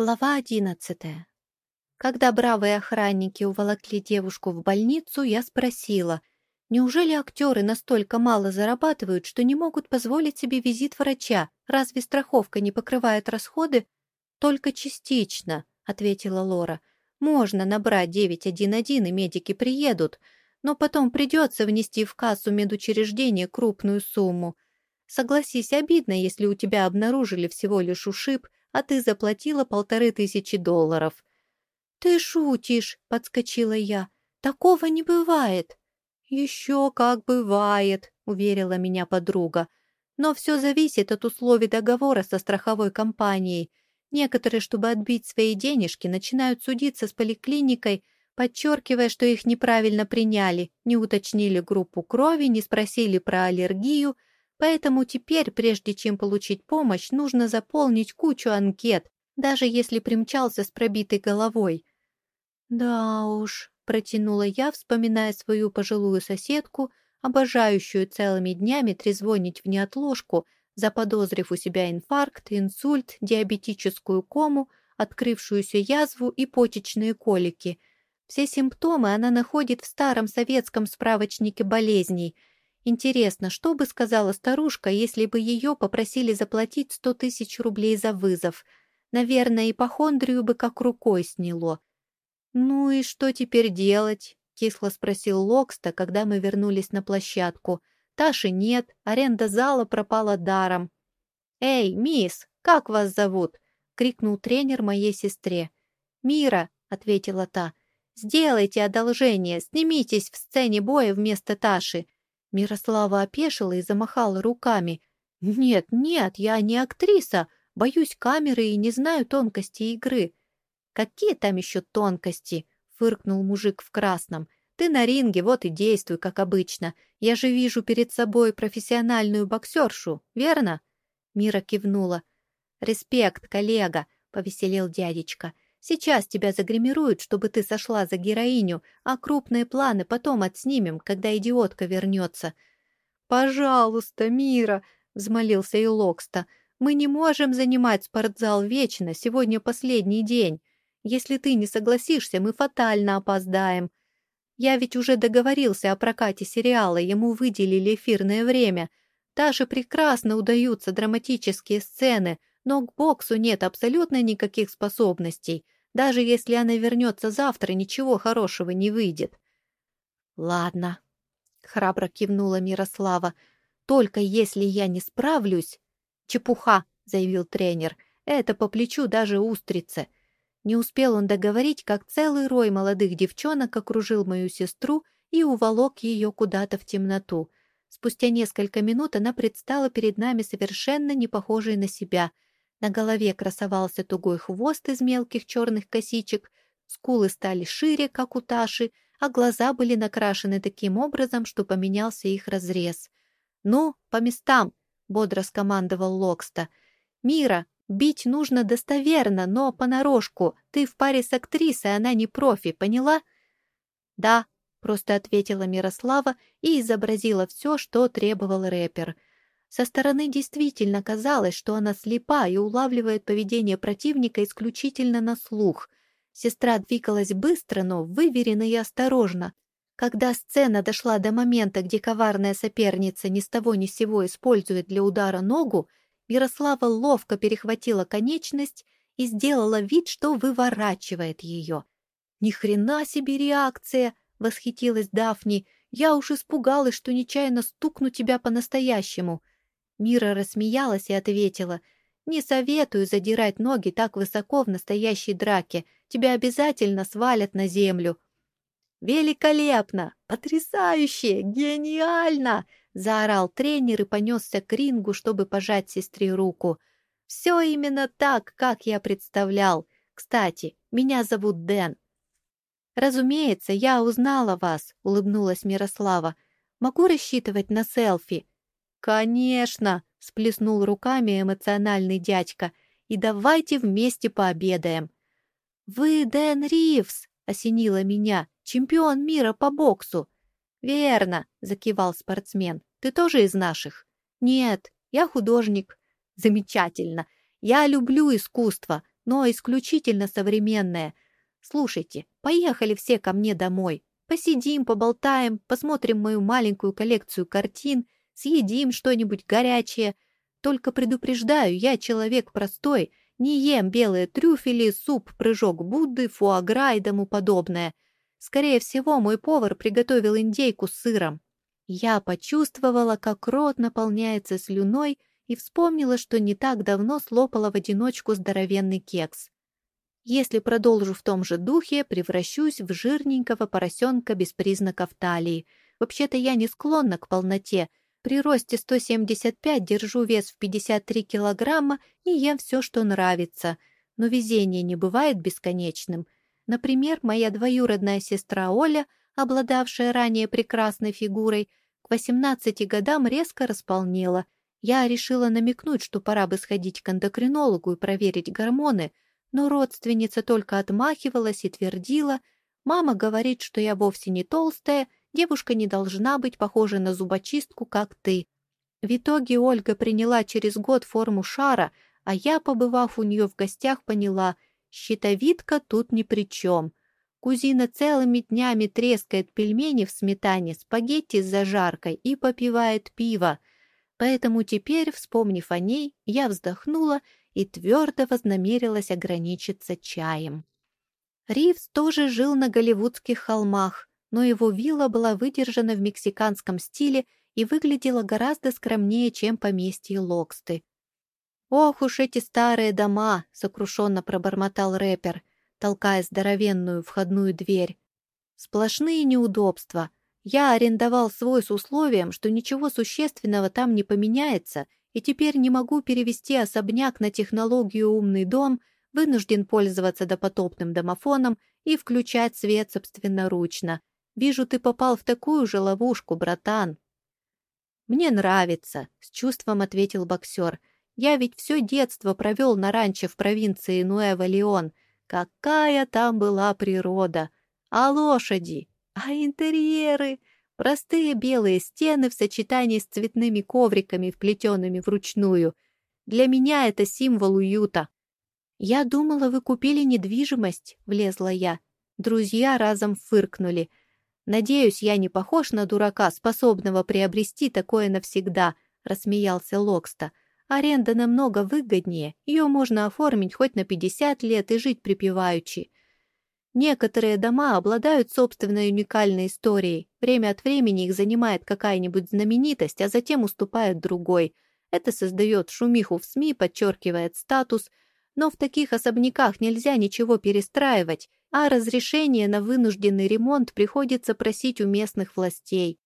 Глава одиннадцатая. Когда бравые охранники уволокли девушку в больницу, я спросила, неужели актеры настолько мало зарабатывают, что не могут позволить себе визит врача? Разве страховка не покрывает расходы? Только частично, ответила Лора. Можно набрать 911, и медики приедут, но потом придется внести в кассу медучреждения крупную сумму. Согласись, обидно, если у тебя обнаружили всего лишь ушиб – а ты заплатила полторы тысячи долларов». «Ты шутишь», — подскочила я. «Такого не бывает». «Еще как бывает», — уверила меня подруга. «Но все зависит от условий договора со страховой компанией. Некоторые, чтобы отбить свои денежки, начинают судиться с поликлиникой, подчеркивая, что их неправильно приняли, не уточнили группу крови, не спросили про аллергию — Поэтому теперь, прежде чем получить помощь, нужно заполнить кучу анкет, даже если примчался с пробитой головой. «Да уж», — протянула я, вспоминая свою пожилую соседку, обожающую целыми днями трезвонить в неотложку, заподозрив у себя инфаркт, инсульт, диабетическую кому, открывшуюся язву и почечные колики. Все симптомы она находит в старом советском справочнике болезней — Интересно, что бы сказала старушка, если бы ее попросили заплатить сто тысяч рублей за вызов? Наверное, ипохондрию бы как рукой сняло. «Ну и что теперь делать?» — кисло спросил Локста, когда мы вернулись на площадку. «Таши нет, аренда зала пропала даром». «Эй, мисс, как вас зовут?» — крикнул тренер моей сестре. «Мира», — ответила та, — «сделайте одолжение, снимитесь в сцене боя вместо Таши. Мирослава опешила и замахала руками. «Нет, нет, я не актриса, боюсь камеры и не знаю тонкости игры». «Какие там еще тонкости?» — фыркнул мужик в красном. «Ты на ринге, вот и действуй, как обычно. Я же вижу перед собой профессиональную боксершу, верно?» Мира кивнула. «Респект, коллега», — повеселел дядечка. Сейчас тебя загримируют, чтобы ты сошла за героиню, а крупные планы потом отснимем, когда идиотка вернется». «Пожалуйста, Мира!» — взмолился и Локста. «Мы не можем занимать спортзал вечно, сегодня последний день. Если ты не согласишься, мы фатально опоздаем. Я ведь уже договорился о прокате сериала, ему выделили эфирное время. Даже прекрасно удаются драматические сцены, но к боксу нет абсолютно никаких способностей. Даже если она вернется завтра, ничего хорошего не выйдет. «Ладно», — храбро кивнула Мирослава, — «только если я не справлюсь...» «Чепуха», — заявил тренер, — «это по плечу даже устрице». Не успел он договорить, как целый рой молодых девчонок окружил мою сестру и уволок ее куда-то в темноту. Спустя несколько минут она предстала перед нами совершенно не похожей на себя — на голове красовался тугой хвост из мелких черных косичек, скулы стали шире, как у Таши, а глаза были накрашены таким образом, что поменялся их разрез. «Ну, по местам!» — бодро скомандовал Локста. «Мира, бить нужно достоверно, но понарошку. Ты в паре с актрисой, она не профи, поняла?» «Да», — просто ответила Мирослава и изобразила все, что требовал рэпер — со стороны действительно казалось, что она слепа и улавливает поведение противника исключительно на слух. Сестра двигалась быстро, но выверенно и осторожно. Когда сцена дошла до момента, где коварная соперница ни с того ни с сего использует для удара ногу, Ярослава ловко перехватила конечность и сделала вид, что выворачивает ее. «Ни хрена себе реакция!» — восхитилась Дафни. «Я уж испугалась, что нечаянно стукну тебя по-настоящему». Мира рассмеялась и ответила, «Не советую задирать ноги так высоко в настоящей драке. Тебя обязательно свалят на землю». «Великолепно! Потрясающе! Гениально!» — заорал тренер и понесся к рингу, чтобы пожать сестре руку. «Все именно так, как я представлял. Кстати, меня зовут Дэн». «Разумеется, я узнала вас», — улыбнулась Мирослава. «Могу рассчитывать на селфи?» «Конечно!» — сплеснул руками эмоциональный дядька. «И давайте вместе пообедаем». «Вы Дэн Ривз!» — осенило меня. «Чемпион мира по боксу!» «Верно!» — закивал спортсмен. «Ты тоже из наших?» «Нет, я художник». «Замечательно! Я люблю искусство, но исключительно современное. Слушайте, поехали все ко мне домой. Посидим, поболтаем, посмотрим мою маленькую коллекцию картин, съедим что-нибудь горячее. Только предупреждаю, я человек простой, не ем белые трюфели, суп, прыжок Будды, фуагра и тому подобное. Скорее всего, мой повар приготовил индейку с сыром. Я почувствовала, как рот наполняется слюной, и вспомнила, что не так давно слопала в одиночку здоровенный кекс. Если продолжу в том же духе, превращусь в жирненького поросенка без признаков талии. Вообще-то я не склонна к полноте. При росте 175 держу вес в 53 килограмма и ем все, что нравится. Но везение не бывает бесконечным. Например, моя двоюродная сестра Оля, обладавшая ранее прекрасной фигурой, к 18 годам резко располнела. Я решила намекнуть, что пора бы сходить к эндокринологу и проверить гормоны – но родственница только отмахивалась и твердила, «Мама говорит, что я вовсе не толстая, девушка не должна быть похожа на зубочистку, как ты». В итоге Ольга приняла через год форму шара, а я, побывав у нее в гостях, поняла, щитовидка тут ни при чем. Кузина целыми днями трескает пельмени в сметане, спагетти с зажаркой и попивает пиво. Поэтому теперь, вспомнив о ней, я вздохнула и твердо вознамерилась ограничиться чаем. Ривз тоже жил на голливудских холмах, но его вилла была выдержана в мексиканском стиле и выглядела гораздо скромнее, чем поместье Локсты. «Ох уж эти старые дома!» — сокрушенно пробормотал рэпер, толкая здоровенную входную дверь. «Сплошные неудобства. Я арендовал свой с условием, что ничего существенного там не поменяется, и теперь не могу перевести особняк на технологию «умный дом», вынужден пользоваться допотопным домофоном и включать свет собственноручно. Вижу, ты попал в такую же ловушку, братан. «Мне нравится», — с чувством ответил боксер. «Я ведь все детство провел на ранчо в провинции Нуэва-Леон. Какая там была природа! А лошади? А интерьеры? Простые белые стены в сочетании с цветными ковриками, вплетенными вручную. Для меня это символ уюта. «Я думала, вы купили недвижимость», — влезла я. Друзья разом фыркнули. «Надеюсь, я не похож на дурака, способного приобрести такое навсегда», — рассмеялся Локста. «Аренда намного выгоднее, ее можно оформить хоть на 50 лет и жить припеваючи. Некоторые дома обладают собственной уникальной историей. Время от времени их занимает какая-нибудь знаменитость, а затем уступает другой. Это создает шумиху в СМИ, подчеркивает статус. Но в таких особняках нельзя ничего перестраивать, а разрешение на вынужденный ремонт приходится просить у местных властей.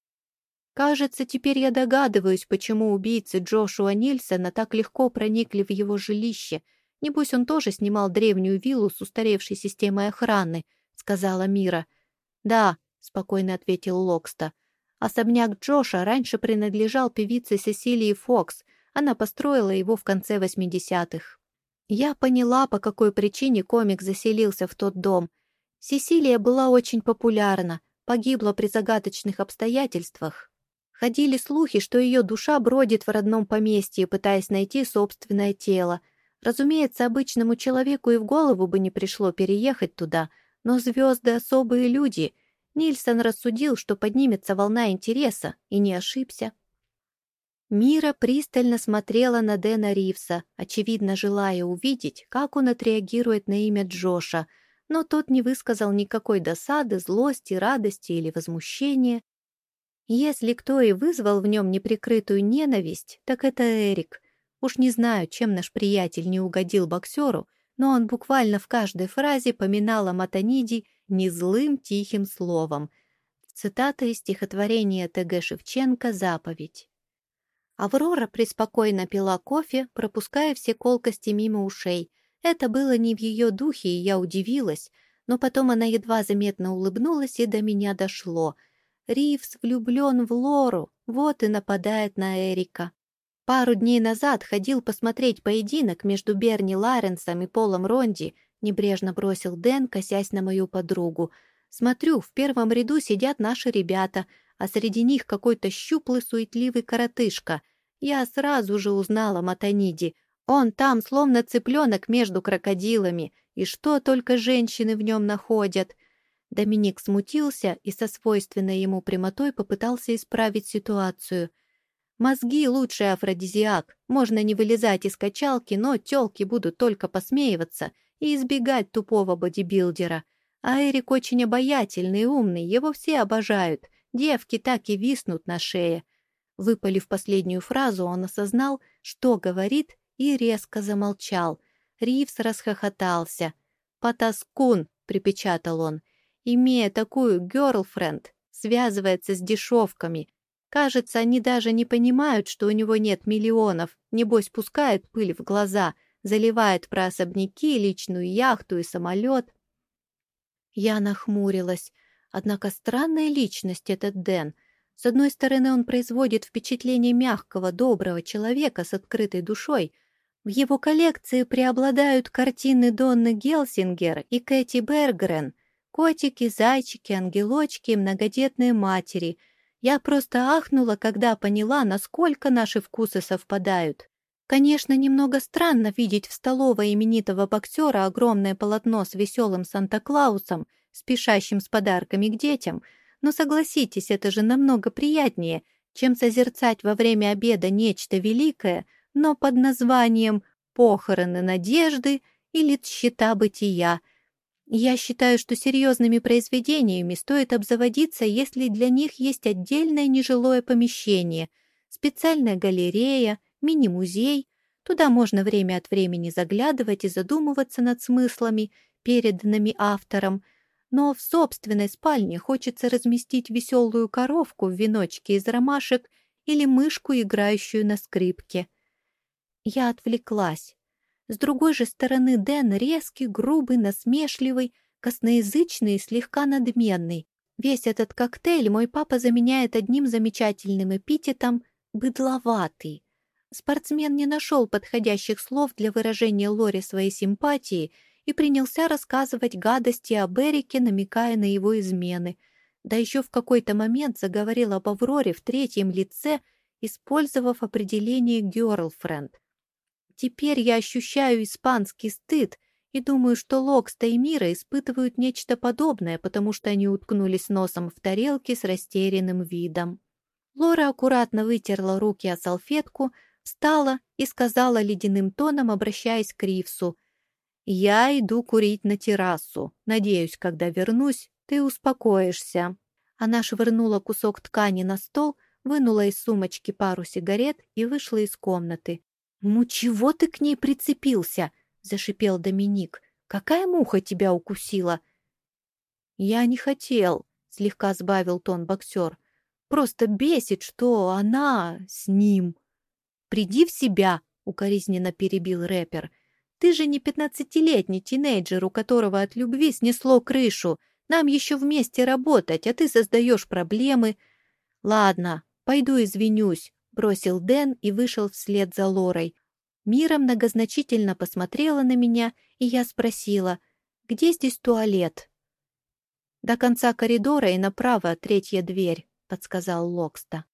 Кажется, теперь я догадываюсь, почему убийцы Джошуа Нильсона так легко проникли в его жилище – Небось, он тоже снимал древнюю виллу с устаревшей системой охраны, сказала Мира. Да, спокойно ответил Локста. Особняк Джоша раньше принадлежал певице Сесилии Фокс. Она построила его в конце 80-х. Я поняла, по какой причине комик заселился в тот дом. Сесилия была очень популярна, погибла при загадочных обстоятельствах. Ходили слухи, что ее душа бродит в родном поместье, пытаясь найти собственное тело — Разумеется, обычному человеку и в голову бы не пришло переехать туда, но звезды — особые люди. Нильсон рассудил, что поднимется волна интереса, и не ошибся. Мира пристально смотрела на Дэна Ривса, очевидно желая увидеть, как он отреагирует на имя Джоша, но тот не высказал никакой досады, злости, радости или возмущения. Если кто и вызвал в нем неприкрытую ненависть, так это Эрик — Уж не знаю, чем наш приятель не угодил боксеру, но он буквально в каждой фразе поминал о Матаниде незлым тихим словом. Цитата из стихотворения Т.Г. Шевченко «Заповедь». Аврора преспокойно пила кофе, пропуская все колкости мимо ушей. Это было не в ее духе, и я удивилась, но потом она едва заметно улыбнулась, и до меня дошло. Ривз влюблен в Лору, вот и нападает на Эрика. Пару дней назад ходил посмотреть поединок между Берни Ларенсом и Полом Ронди, небрежно бросил Дэн, косясь на мою подругу. Смотрю, в первом ряду сидят наши ребята, а среди них какой-то щуплый, суетливый коротышка. Я сразу же узнала Матаниди. Он там, словно цыпленок между крокодилами, и что только женщины в нем находят. Доминик смутился и со свойственной ему прямотой попытался исправить ситуацию. Мозги — лучший афродизиак. Можно не вылезать из качалки, но тёлки будут только посмеиваться и избегать тупого бодибилдера. А Эрик очень обаятельный и умный, его все обожают. Девки так и виснут на шее. Выпалив последнюю фразу, он осознал, что говорит, и резко замолчал. Ривс расхохотался. «Потаскун!» — припечатал он. «Имея такую герлфренд, связывается с дешевками. Кажется, они даже не понимают, что у него нет миллионов. Небось, пускает пыль в глаза, заливает про особняки, личную яхту и самолет». Я нахмурилась. Однако странная личность этот Дэн. С одной стороны, он производит впечатление мягкого, доброго человека с открытой душой. В его коллекции преобладают картины Донны Гелсингер и Кэти Бергрен, котики, зайчики, ангелочки, многодетные матери. Я просто ахнула, когда поняла, насколько наши вкусы совпадают. Конечно, немного странно видеть в столовой именитого боксера огромное полотно с веселым Санта-Клаусом, спешащим с подарками к детям, но согласитесь, это же намного приятнее, чем созерцать во время обеда нечто великое, но под названием «Похороны надежды» или «Тщета бытия». Я считаю, что серьезными произведениями стоит обзаводиться, если для них есть отдельное нежилое помещение, специальная галерея, мини-музей. Туда можно время от времени заглядывать и задумываться над смыслами, переданными автором. Но в собственной спальне хочется разместить веселую коровку в веночке из ромашек или мышку, играющую на скрипке. Я отвлеклась. С другой же стороны Дэн резкий, грубый, насмешливый, косноязычный и слегка надменный. Весь этот коктейль мой папа заменяет одним замечательным эпитетом «быдловатый». Спортсмен не нашел подходящих слов для выражения Лори своей симпатии и принялся рассказывать гадости об Эрике, намекая на его измены. Да еще в какой-то момент заговорил об Авроре в третьем лице, использовав определение «girlfriend». Теперь я ощущаю испанский стыд и думаю, что Локста и Мира испытывают нечто подобное, потому что они уткнулись носом в тарелке с растерянным видом. Лора аккуратно вытерла руки о салфетку, встала и сказала ледяным тоном, обращаясь к Ривсу. «Я иду курить на террасу. Надеюсь, когда вернусь, ты успокоишься». Она швырнула кусок ткани на стол, вынула из сумочки пару сигарет и вышла из комнаты. «Ну чего ты к ней прицепился?» — зашипел Доминик. «Какая муха тебя укусила?» «Я не хотел», — слегка сбавил тон боксер. «Просто бесит, что она с ним». «Приди в себя!» — укоризненно перебил рэпер. «Ты же не пятнадцатилетний тинейджер, у которого от любви снесло крышу. Нам еще вместе работать, а ты создаешь проблемы». «Ладно, пойду извинюсь», — бросил Дэн и вышел вслед за Лорой. Мира многозначительно посмотрела на меня, и я спросила, «Где здесь туалет?» «До конца коридора и направо третья дверь», — подсказал Локста.